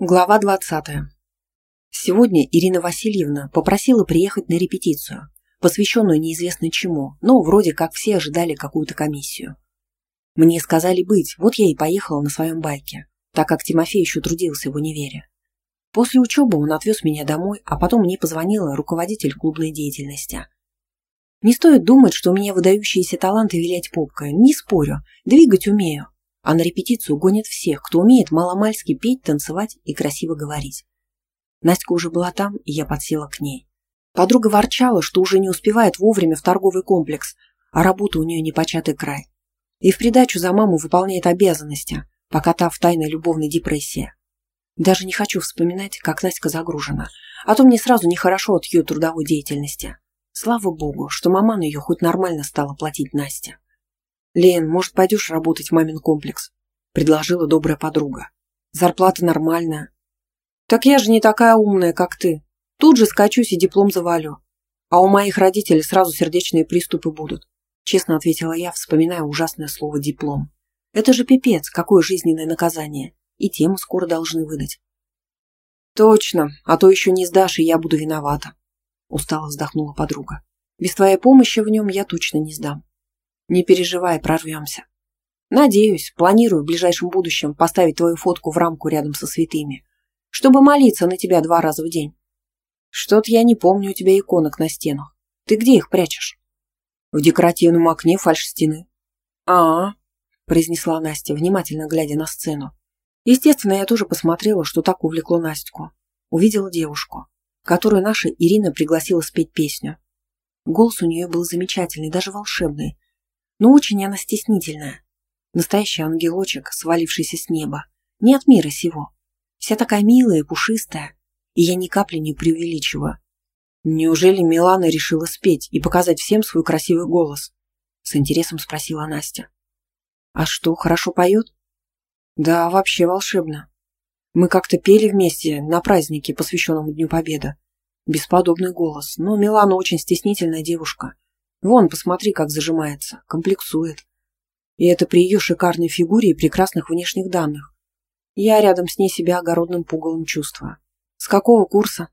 Глава 20. Сегодня Ирина Васильевна попросила приехать на репетицию, посвященную неизвестно чему, но вроде как все ожидали какую-то комиссию. Мне сказали быть, вот я и поехала на своем байке, так как Тимофей еще трудился в универе. После учебы он отвез меня домой, а потом мне позвонила руководитель клубной деятельности. Не стоит думать, что у меня выдающиеся таланты вилять попкой, не спорю, двигать умею, а на репетицию гонят всех, кто умеет маломальски петь, танцевать и красиво говорить. Настя уже была там, и я подсела к ней. Подруга ворчала, что уже не успевает вовремя в торговый комплекс, а работа у нее непочатый край. И в придачу за маму выполняет обязанности, пока та в тайной любовной депрессии. Даже не хочу вспоминать, как Настя загружена, а то мне сразу нехорошо от ее трудовой деятельности. Слава богу, что маман ее хоть нормально стала платить Насте. «Лен, может, пойдешь работать в мамин комплекс?» – предложила добрая подруга. «Зарплата нормальная». «Так я же не такая умная, как ты. Тут же скачусь и диплом завалю. А у моих родителей сразу сердечные приступы будут», – честно ответила я, вспоминая ужасное слово «диплом». «Это же пипец, какое жизненное наказание. И тему скоро должны выдать». «Точно, а то еще не сдашь, и я буду виновата», – устало вздохнула подруга. «Без твоей помощи в нем я точно не сдам». Не переживай, прорвемся. Надеюсь, планирую в ближайшем будущем поставить твою фотку в рамку рядом со святыми, чтобы молиться на тебя два раза в день. Что-то я не помню у тебя иконок на стенах. Ты где их прячешь? В декоративном окне фальш стены. А, -а, -а произнесла Настя, внимательно глядя на сцену. Естественно, я тоже посмотрела, что так увлекло Настю. Увидела девушку, которую наша Ирина пригласила спеть песню. Голос у нее был замечательный, даже волшебный, но очень она стеснительная. Настоящий ангелочек, свалившийся с неба. Не от мира сего. Вся такая милая и пушистая. И я ни капли не преувеличиваю. Неужели Милана решила спеть и показать всем свой красивый голос? С интересом спросила Настя. А что, хорошо поет? Да, вообще волшебно. Мы как-то пели вместе на празднике, посвященном Дню Победы. Бесподобный голос, но Милана очень стеснительная девушка. Вон, посмотри, как зажимается, комплексует. И это при ее шикарной фигуре и прекрасных внешних данных. Я рядом с ней себя огородным пугалом чувствую. С какого курса?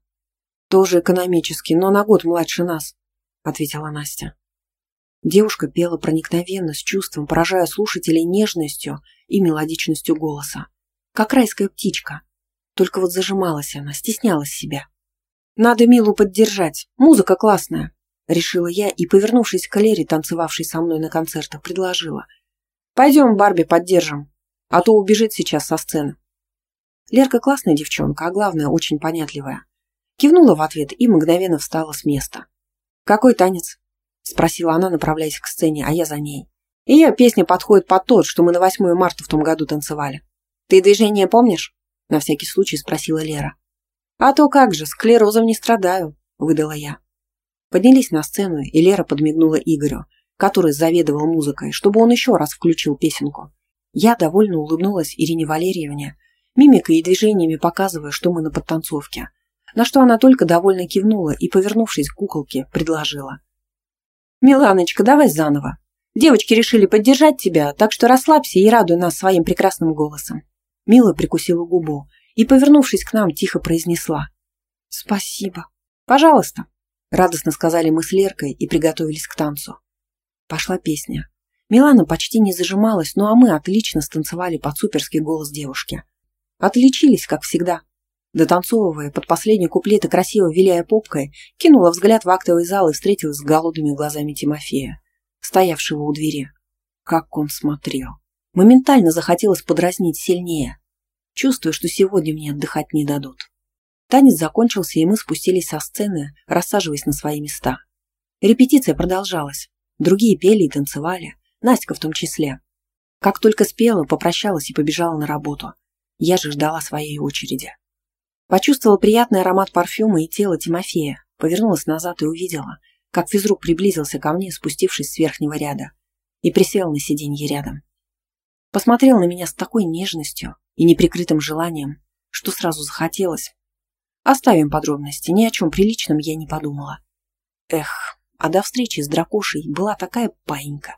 Тоже экономический, но на год младше нас, ответила Настя. Девушка пела проникновенно, с чувством, поражая слушателей нежностью и мелодичностью голоса. Как райская птичка. Только вот зажималась она, стеснялась себя. Надо Милу поддержать. Музыка классная решила я и, повернувшись к Лере, танцевавшей со мной на концертах, предложила. «Пойдем, Барби, поддержим, а то убежит сейчас со сцены». Лерка классная девчонка, а главное, очень понятливая. Кивнула в ответ и мгновенно встала с места. «Какой танец?» – спросила она, направляясь к сцене, а я за ней. Ее песня подходит под тот, что мы на 8 марта в том году танцевали. «Ты движение помнишь?» – на всякий случай спросила Лера. «А то как же, склерозом не страдаю», – выдала я. Поднялись на сцену, и Лера подмигнула Игорю, который заведовал музыкой, чтобы он еще раз включил песенку. Я довольно улыбнулась Ирине Валерьевне, мимикой и движениями показывая, что мы на подтанцовке. На что она только довольно кивнула и, повернувшись к куколке, предложила. «Миланочка, давай заново. Девочки решили поддержать тебя, так что расслабься и радуй нас своим прекрасным голосом». Мила прикусила губу и, повернувшись к нам, тихо произнесла. «Спасибо. Пожалуйста». Радостно сказали мы с Леркой и приготовились к танцу. Пошла песня. Милана почти не зажималась, ну а мы отлично станцевали под суперский голос девушки. Отличились, как всегда. Дотанцовывая под последний куплет и красиво виляя попкой, кинула взгляд в актовый зал и встретилась с голодными глазами Тимофея, стоявшего у двери. Как он смотрел. Моментально захотелось подразнить сильнее, чувствуя, что сегодня мне отдыхать не дадут. Танец закончился, и мы спустились со сцены, рассаживаясь на свои места. Репетиция продолжалась. Другие пели и танцевали, Настя в том числе. Как только спела, попрощалась и побежала на работу. Я же ждала своей очереди. Почувствовала приятный аромат парфюма и тела Тимофея, повернулась назад и увидела, как физрук приблизился ко мне, спустившись с верхнего ряда, и присел на сиденье рядом. Посмотрел на меня с такой нежностью и неприкрытым желанием, что сразу захотелось, Оставим подробности, ни о чем приличном я не подумала. Эх, а до встречи с дракошей была такая паинька.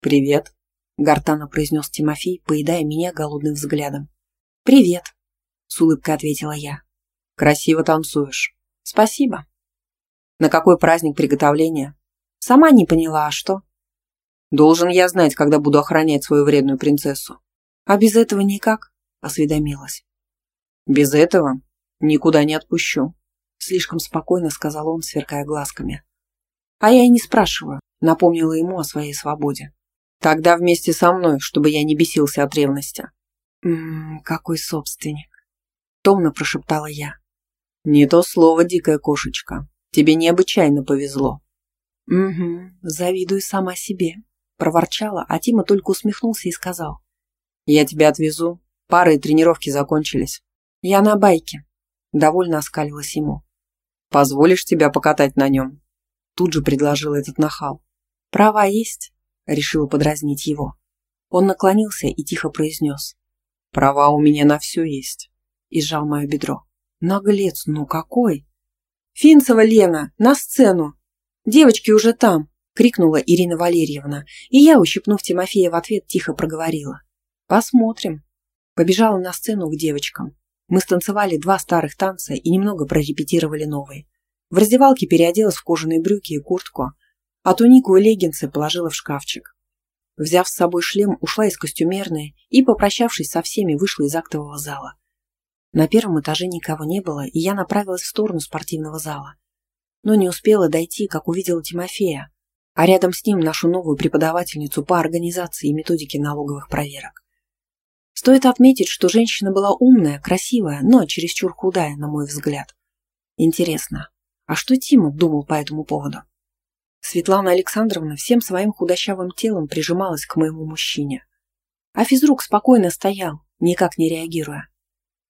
«Привет», — гортанно произнес Тимофей, поедая меня голодным взглядом. «Привет», — с улыбкой ответила я. Красиво танцуешь. Спасибо. На какой праздник приготовления? Сама не поняла, а что? Должен я знать, когда буду охранять свою вредную принцессу. А без этого никак, осведомилась. Без этого никуда не отпущу. Слишком спокойно сказал он, сверкая глазками. А я и не спрашиваю, напомнила ему о своей свободе. Тогда вместе со мной, чтобы я не бесился от ревности. «Ммм, какой собственник!» Томно прошептала я. «Не то слово, дикая кошечка. Тебе необычайно повезло». «Угу, завидую сама себе», – проворчала, а Тима только усмехнулся и сказал. «Я тебя отвезу. Пары и тренировки закончились». «Я на байке», – довольно оскалилась ему. «Позволишь тебя покатать на нем?» Тут же предложил этот нахал. «Права есть?» – решила подразнить его. Он наклонился и тихо произнес. «Права у меня на все есть», – и сжал мое бедро. «Наглец, ну какой!» «Финцева Лена, на сцену! Девочки уже там!» – крикнула Ирина Валерьевна, и я, ущипнув Тимофея в ответ, тихо проговорила. «Посмотрим». Побежала на сцену к девочкам. Мы станцевали два старых танца и немного прорепетировали новые. В раздевалке переоделась в кожаные брюки и куртку, а тунику и леггинсы положила в шкафчик. Взяв с собой шлем, ушла из костюмерной и, попрощавшись со всеми, вышла из актового зала. На первом этаже никого не было, и я направилась в сторону спортивного зала. Но не успела дойти, как увидела Тимофея, а рядом с ним нашу новую преподавательницу по организации и методике налоговых проверок. Стоит отметить, что женщина была умная, красивая, но чересчур худая, на мой взгляд. Интересно, а что Тима думал по этому поводу? Светлана Александровна всем своим худощавым телом прижималась к моему мужчине. А физрук спокойно стоял, никак не реагируя.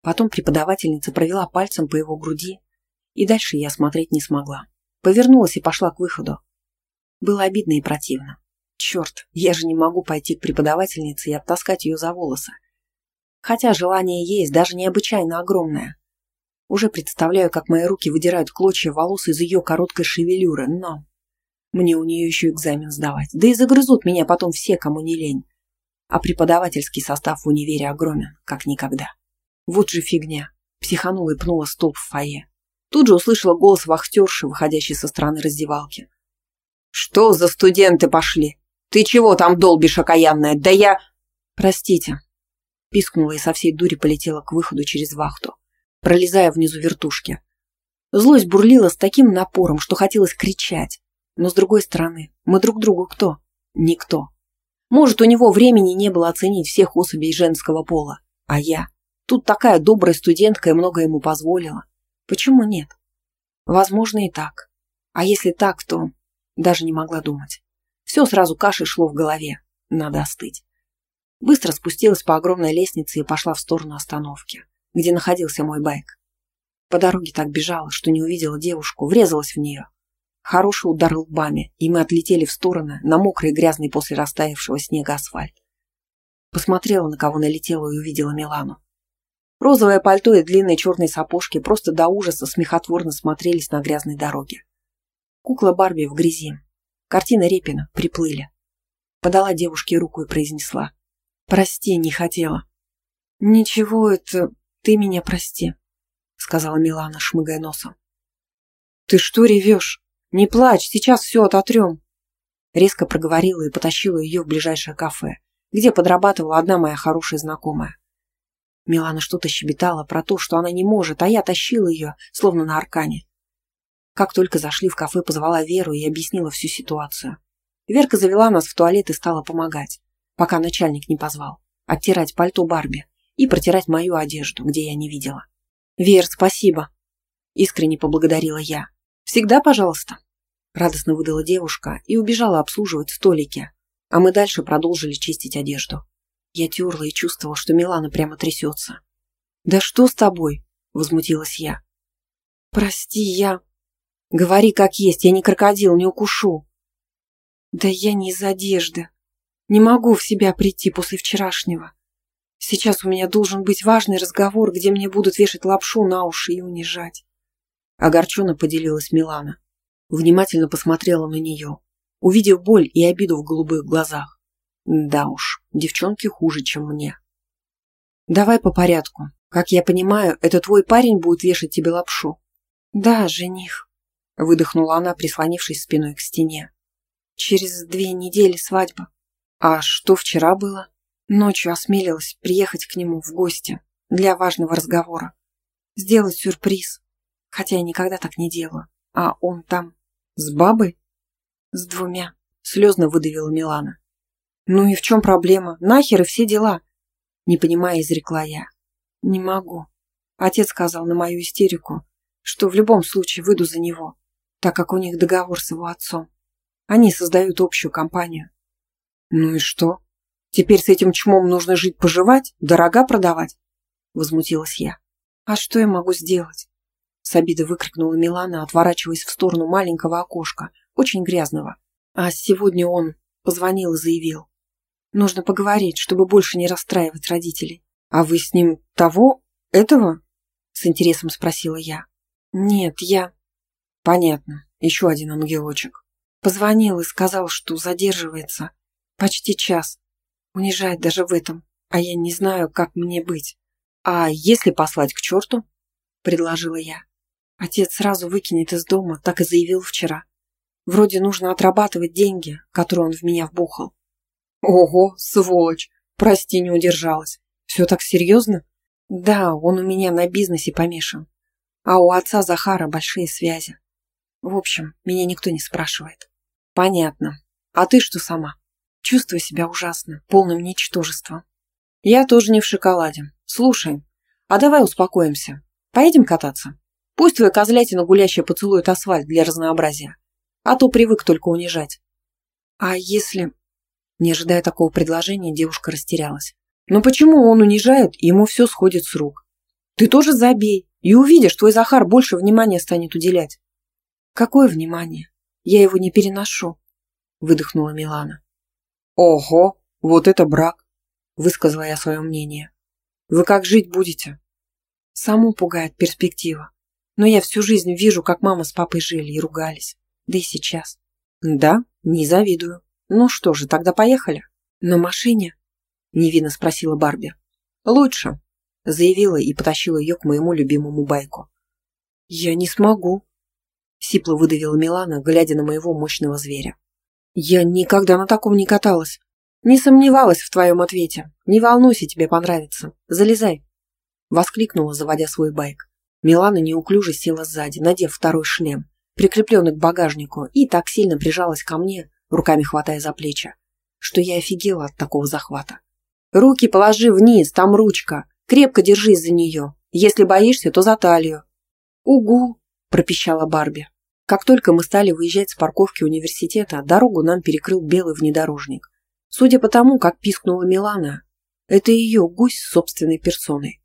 Потом преподавательница провела пальцем по его груди, и дальше я смотреть не смогла. Повернулась и пошла к выходу. Было обидно и противно. Черт, я же не могу пойти к преподавательнице и оттаскать ее за волосы. Хотя желание есть, даже необычайно огромное. Уже представляю, как мои руки выдирают клочья волос из ее короткой шевелюры, но... Мне у нее еще экзамен сдавать, да и загрызут меня потом все, кому не лень. А преподавательский состав в универе огромен, как никогда. Вот же фигня. Психанула и пнула столб в фойе. Тут же услышала голос вахтерши, выходящей со стороны раздевалки. «Что за студенты пошли? Ты чего там долбишь, окаянная? Да я...» «Простите». Пискнула и со всей дури полетела к выходу через вахту, пролезая внизу вертушки. Злость бурлила с таким напором, что хотелось кричать. Но с другой стороны, мы друг другу кто? Никто. Может, у него времени не было оценить всех особей женского пола. А я? Тут такая добрая студентка и много ему позволила. Почему нет? Возможно и так. А если так, то даже не могла думать. Все сразу кашей шло в голове. Надо остыть. Быстро спустилась по огромной лестнице и пошла в сторону остановки, где находился мой байк. По дороге так бежала, что не увидела девушку, врезалась в нее. Хороший удар лбами, и мы отлетели в стороны на мокрый и грязный после растаявшего снега асфальт. Посмотрела, на кого налетела и увидела Милану. Розовое пальто и длинные черные сапожки просто до ужаса смехотворно смотрелись на грязной дороге. Кукла Барби в грязи. Картина Репина приплыли. Подала девушке руку и произнесла. «Прости, не хотела». «Ничего, это... ты меня прости», — сказала Милана, шмыгая носом. «Ты что ревешь? Не плачь, сейчас все ототрем». Резко проговорила и потащила ее в ближайшее кафе, где подрабатывала одна моя хорошая знакомая. Милана что-то щебетала про то, что она не может, а я тащила ее, словно на аркане. Как только зашли в кафе, позвала Веру и объяснила всю ситуацию. Верка завела нас в туалет и стала помогать, пока начальник не позвал, оттирать пальто Барби и протирать мою одежду, где я не видела. «Вер, спасибо!» Искренне поблагодарила я. «Всегда пожалуйста!» Радостно выдала девушка и убежала обслуживать столики, а мы дальше продолжили чистить одежду. Я терла и чувствовала, что Милана прямо трясется. «Да что с тобой?» – возмутилась я. «Прости, я...» «Говори как есть, я не крокодил, не укушу». «Да я не из одежды. Не могу в себя прийти после вчерашнего. Сейчас у меня должен быть важный разговор, где мне будут вешать лапшу на уши и унижать». Огорченно поделилась Милана. Внимательно посмотрела на нее, увидев боль и обиду в голубых глазах. Да уж, девчонки хуже, чем мне. Давай по порядку. Как я понимаю, это твой парень будет вешать тебе лапшу?» «Да, жених», — выдохнула она, прислонившись спиной к стене. «Через две недели свадьба. А что вчера было?» Ночью осмелилась приехать к нему в гости для важного разговора. Сделать сюрприз. Хотя я никогда так не делаю. А он там. С бабой? С двумя. Слезно выдавила Милана. Ну и в чем проблема? Нахер и все дела. Не понимая, изрекла я. Не могу. Отец сказал на мою истерику, что в любом случае выйду за него, так как у них договор с его отцом. Они создают общую компанию. Ну и что? Теперь с этим чмом нужно жить-поживать, дорога продавать? Возмутилась я. А что я могу сделать? С обидой выкрикнула Милана, отворачиваясь в сторону маленького окошка, очень грязного. А сегодня он позвонил и заявил. Нужно поговорить, чтобы больше не расстраивать родителей. А вы с ним того, этого? С интересом спросила я. Нет, я... Понятно, еще один ангелочек. Позвонил и сказал, что задерживается. Почти час. Унижает даже в этом, а я не знаю, как мне быть. А если послать к черту? Предложила я. Отец сразу выкинет из дома, так и заявил вчера. Вроде нужно отрабатывать деньги, которые он в меня вбухал. Ого, сволочь! Прости, не удержалась. Все так серьезно? Да, он у меня на бизнесе помешан. А у отца Захара большие связи. В общем, меня никто не спрашивает. Понятно. А ты что сама? Чувствую себя ужасно, полным ничтожеством. Я тоже не в шоколаде. Слушай, а давай успокоимся. Поедем кататься? Пусть твоя козлятина гулящая поцелует асфальт для разнообразия. А то привык только унижать. А если... Не ожидая такого предложения, девушка растерялась. Но почему он унижает, и ему все сходит с рук? Ты тоже забей, и увидишь, твой Захар больше внимания станет уделять. Какое внимание? Я его не переношу, выдохнула Милана. «Ого, вот это брак!» – высказала я свое мнение. «Вы как жить будете?» Саму пугает перспектива. Но я всю жизнь вижу, как мама с папой жили и ругались. Да и сейчас. Да, не завидую. Ну что же, тогда поехали. На машине? Невинно спросила Барби. Лучше, заявила и потащила ее к моему любимому байку. Я не смогу. Сипло выдавила Милана, глядя на моего мощного зверя. «Я никогда на таком не каталась. Не сомневалась в твоем ответе. Не волнуйся, тебе понравится. Залезай!» Воскликнула, заводя свой байк. Милана неуклюже села сзади, надев второй шлем, прикрепленный к багажнику, и так сильно прижалась ко мне, руками хватая за плечи, что я офигела от такого захвата. «Руки положи вниз, там ручка. Крепко держись за нее. Если боишься, то за талию». «Угу!» – пропищала Барби. Как только мы стали выезжать с парковки университета, дорогу нам перекрыл белый внедорожник. Судя по тому, как пискнула Милана, это ее гусь собственной персоной.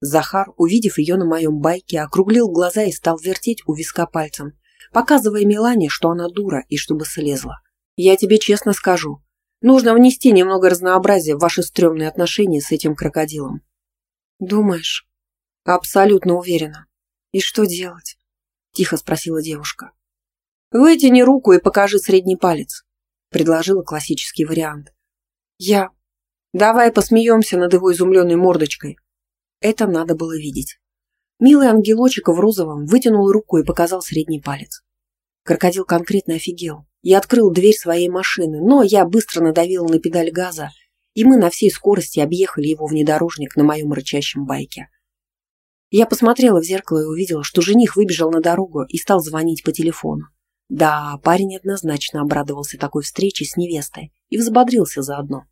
Захар, увидев ее на моем байке, округлил глаза и стал вертеть у виска пальцем, показывая Милане, что она дура и чтобы слезла. «Я тебе честно скажу, нужно внести немного разнообразия в ваши стрёмные отношения с этим крокодилом». «Думаешь?» «Абсолютно уверена. И что делать?» Тихо спросила девушка. «Вытяни руку и покажи средний палец», – предложила классический вариант. «Я... Давай посмеемся над его изумленной мордочкой». Это надо было видеть. Милый ангелочек в розовом вытянул руку и показал средний палец. Крокодил конкретно офигел и открыл дверь своей машины, но я быстро надавила на педаль газа, и мы на всей скорости объехали его внедорожник на моем рычащем байке. Я посмотрела в зеркало и увидела, что жених выбежал на дорогу и стал звонить по телефону. Да, парень однозначно обрадовался такой встрече с невестой и взбодрился заодно.